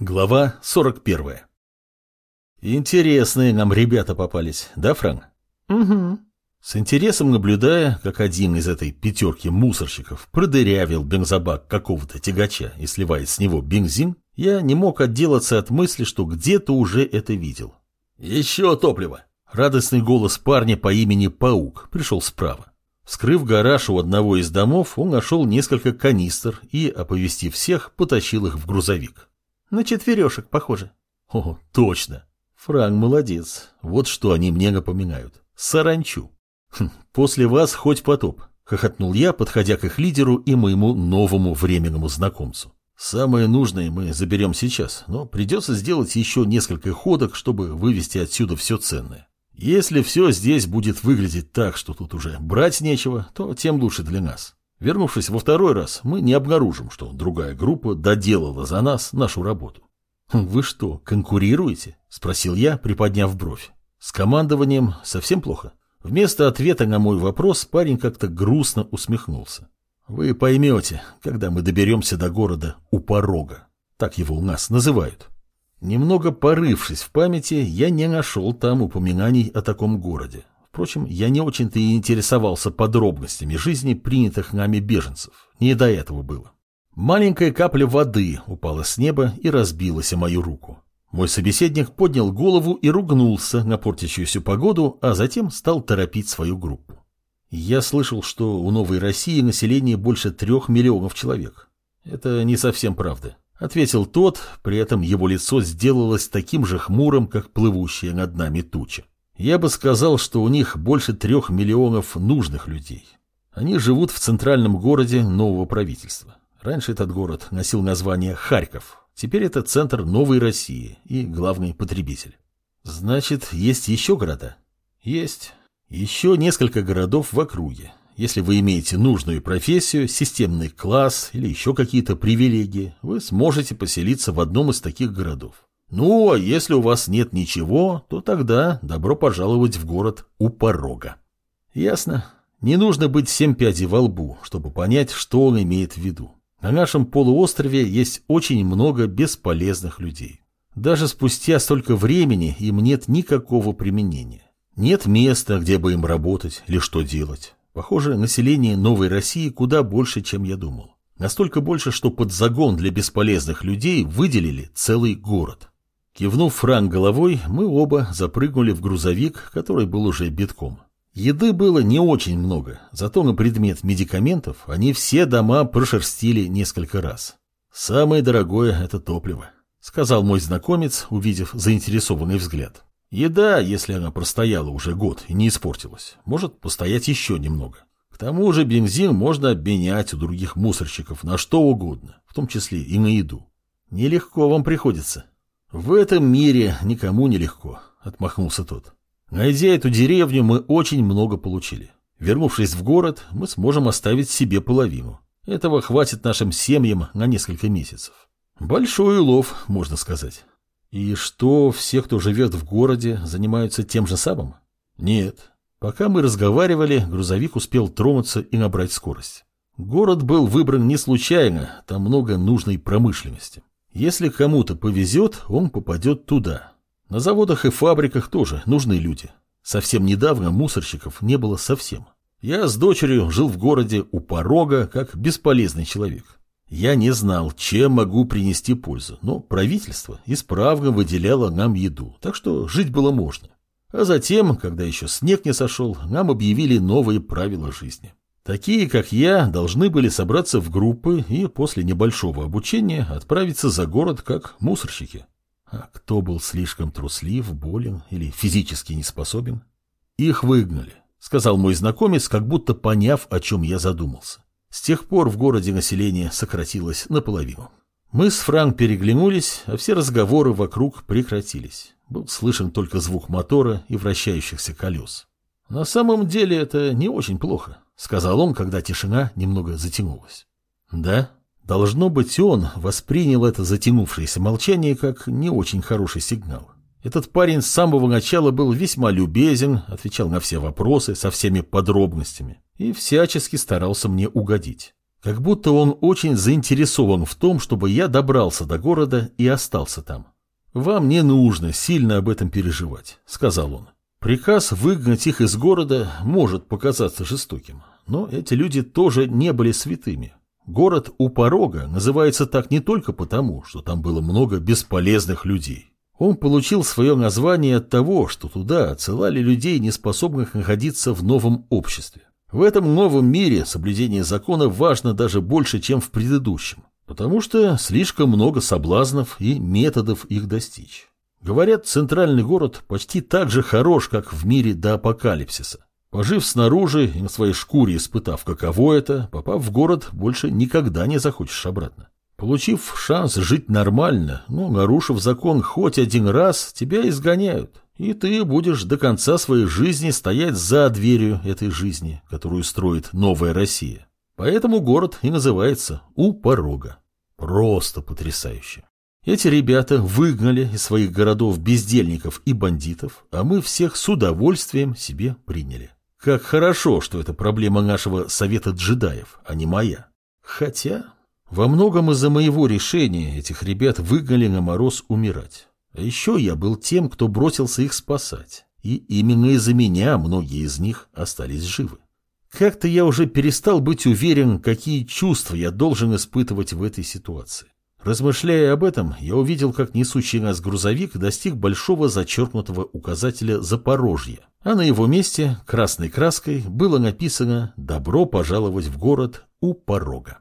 Глава 41. Интересные нам ребята попались, да, Фран? Угу. С интересом наблюдая, как один из этой пятерки мусорщиков продырявил бензобак какого-то тягача и сливает с него бензин, я не мог отделаться от мысли, что где-то уже это видел. «Еще топливо!» Радостный голос парня по имени Паук пришел справа. Вскрыв гараж у одного из домов, он нашел несколько канистр и, оповестив всех, потащил их в грузовик. На четверешек похоже. О, точно. Франк молодец. Вот что они мне напоминают. Саранчу. Хм, после вас хоть потоп. Хохотнул я, подходя к их лидеру и моему новому временному знакомцу. Самое нужное мы заберем сейчас, но придется сделать еще несколько ходок, чтобы вывести отсюда все ценное. Если все здесь будет выглядеть так, что тут уже брать нечего, то тем лучше для нас. Вернувшись во второй раз, мы не обнаружим, что другая группа доделала за нас нашу работу. «Хм, «Вы что, конкурируете?» – спросил я, приподняв бровь. «С командованием совсем плохо?» Вместо ответа на мой вопрос парень как-то грустно усмехнулся. «Вы поймете, когда мы доберемся до города у порога. Так его у нас называют». Немного порывшись в памяти, я не нашел там упоминаний о таком городе. Впрочем, я не очень-то и интересовался подробностями жизни принятых нами беженцев. Не до этого было. Маленькая капля воды упала с неба и разбилась о мою руку. Мой собеседник поднял голову и ругнулся на портящуюся погоду, а затем стал торопить свою группу. Я слышал, что у Новой России население больше трех миллионов человек. Это не совсем правда, ответил тот, при этом его лицо сделалось таким же хмурым, как плывущая над нами туча. Я бы сказал, что у них больше трех миллионов нужных людей. Они живут в центральном городе нового правительства. Раньше этот город носил название Харьков. Теперь это центр новой России и главный потребитель. Значит, есть еще города? Есть. Еще несколько городов в округе. Если вы имеете нужную профессию, системный класс или еще какие-то привилегии, вы сможете поселиться в одном из таких городов. Ну, а если у вас нет ничего, то тогда добро пожаловать в город у порога. Ясно. Не нужно быть семь пядей во лбу, чтобы понять, что он имеет в виду. На нашем полуострове есть очень много бесполезных людей. Даже спустя столько времени им нет никакого применения. Нет места, где бы им работать или что делать. Похоже, население Новой России куда больше, чем я думал. Настолько больше, что под загон для бесполезных людей выделили целый город. Кивнув Франк головой, мы оба запрыгнули в грузовик, который был уже битком. Еды было не очень много, зато на предмет медикаментов они все дома прошерстили несколько раз. «Самое дорогое – это топливо», – сказал мой знакомец, увидев заинтересованный взгляд. «Еда, если она простояла уже год и не испортилась, может постоять еще немного. К тому же бензин можно обменять у других мусорщиков на что угодно, в том числе и на еду. Нелегко вам приходится». «В этом мире никому не легко», — отмахнулся тот. «Найдя эту деревню, мы очень много получили. Вернувшись в город, мы сможем оставить себе половину. Этого хватит нашим семьям на несколько месяцев. Большой улов, можно сказать. И что, все, кто живет в городе, занимаются тем же самым? Нет. Пока мы разговаривали, грузовик успел тронуться и набрать скорость. Город был выбран не случайно, там много нужной промышленности. Если кому-то повезет, он попадет туда. На заводах и фабриках тоже нужны люди. Совсем недавно мусорщиков не было совсем. Я с дочерью жил в городе у порога, как бесполезный человек. Я не знал, чем могу принести пользу, но правительство исправно выделяло нам еду, так что жить было можно. А затем, когда еще снег не сошел, нам объявили новые правила жизни. Такие, как я, должны были собраться в группы и после небольшого обучения отправиться за город как мусорщики. А кто был слишком труслив, болен или физически не способен? Их выгнали, сказал мой знакомец, как будто поняв, о чем я задумался. С тех пор в городе население сократилось наполовину. Мы с Франк переглянулись, а все разговоры вокруг прекратились. Был слышен только звук мотора и вращающихся колес. На самом деле это не очень плохо. — сказал он, когда тишина немного затянулась. «Да, должно быть, он воспринял это затянувшееся молчание как не очень хороший сигнал. Этот парень с самого начала был весьма любезен, отвечал на все вопросы со всеми подробностями и всячески старался мне угодить. Как будто он очень заинтересован в том, чтобы я добрался до города и остался там. «Вам не нужно сильно об этом переживать», — сказал он. «Приказ выгнать их из города может показаться жестоким, но эти люди тоже не были святыми. Город у порога называется так не только потому, что там было много бесполезных людей. Он получил свое название от того, что туда отсылали людей, не способных находиться в новом обществе. В этом новом мире соблюдение закона важно даже больше, чем в предыдущем, потому что слишком много соблазнов и методов их достичь. Говорят, центральный город почти так же хорош, как в мире до апокалипсиса. Пожив снаружи и на своей шкуре испытав, каково это, попав в город, больше никогда не захочешь обратно. Получив шанс жить нормально, но нарушив закон хоть один раз, тебя изгоняют. И ты будешь до конца своей жизни стоять за дверью этой жизни, которую строит новая Россия. Поэтому город и называется «У порога». Просто потрясающе. Эти ребята выгнали из своих городов бездельников и бандитов, а мы всех с удовольствием себе приняли. Как хорошо, что это проблема нашего совета джедаев, а не моя. Хотя, во многом из-за моего решения этих ребят выгнали на мороз умирать. А еще я был тем, кто бросился их спасать. И именно из-за меня многие из них остались живы. Как-то я уже перестал быть уверен, какие чувства я должен испытывать в этой ситуации. Размышляя об этом, я увидел, как несущий нас грузовик достиг большого зачеркнутого указателя «Запорожье», а на его месте красной краской было написано «Добро пожаловать в город у порога».